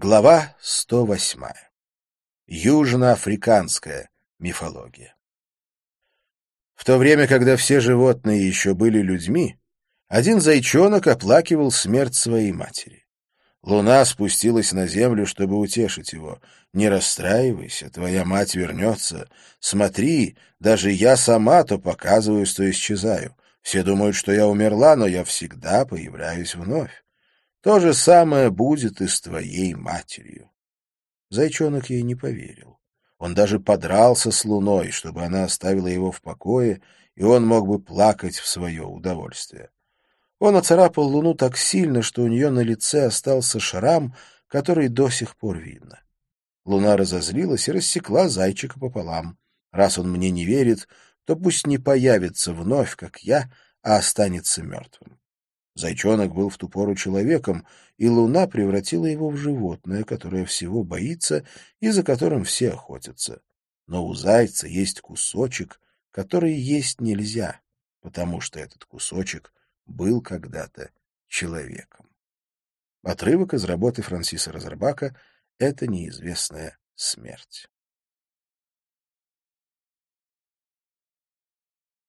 Глава 108. Южноафриканская мифология. В то время, когда все животные еще были людьми, один зайчонок оплакивал смерть своей матери. Луна спустилась на землю, чтобы утешить его. «Не расстраивайся, твоя мать вернется. Смотри, даже я сама то показываюсь, то исчезаю. Все думают, что я умерла, но я всегда появляюсь вновь. То же самое будет и с твоей матерью. Зайчонок ей не поверил. Он даже подрался с луной, чтобы она оставила его в покое, и он мог бы плакать в свое удовольствие. Он оцарапал луну так сильно, что у нее на лице остался шрам, который до сих пор видно. Луна разозлилась и рассекла зайчика пополам. Раз он мне не верит, то пусть не появится вновь, как я, а останется мертвым. Зайчонок был в ту пору человеком, и луна превратила его в животное, которое всего боится и за которым все охотятся. Но у зайца есть кусочек, который есть нельзя, потому что этот кусочек был когда-то человеком. Отрывок из работы Франсиса Розербака «Это неизвестная смерть».